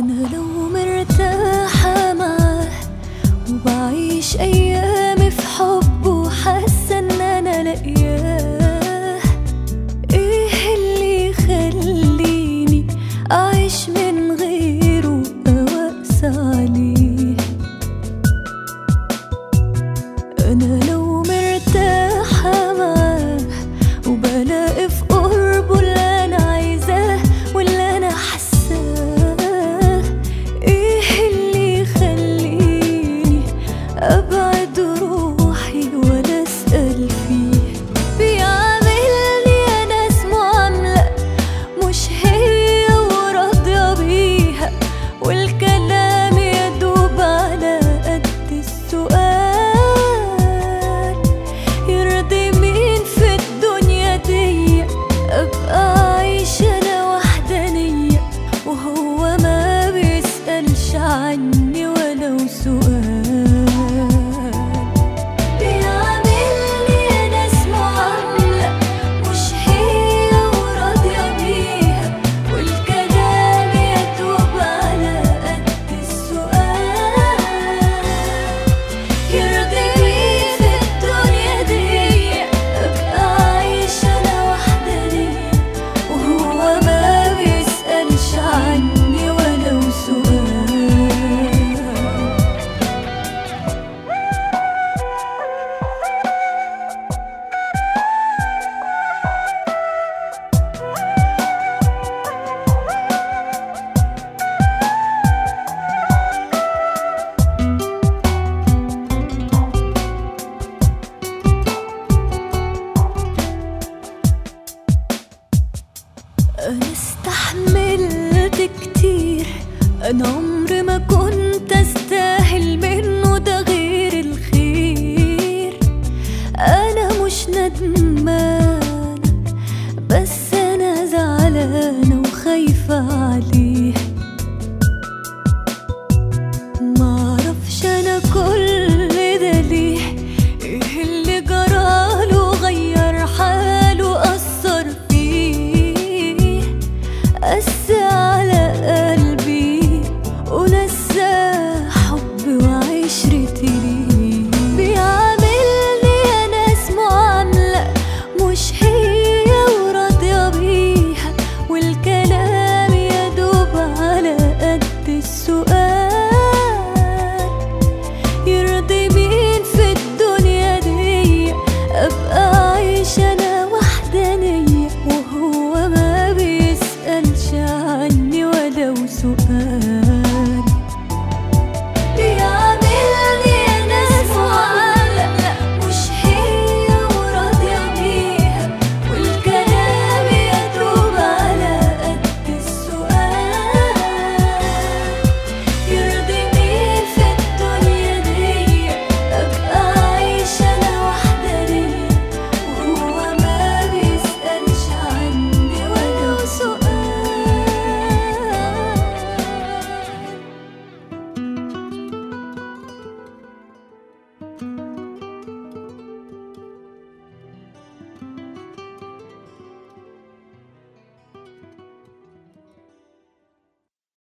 أنا لو مرتاحة معاه وبعيش أيامي في حب وحاسة إن أنا لاقياه. إيه اللي يخليني أعيش من غيره وأقسى عليه أنا لو anh yêu ở đâu xua أنا عمري ما كنت أستاهل منه ده غير الخير. أنا مش ندمان hasretini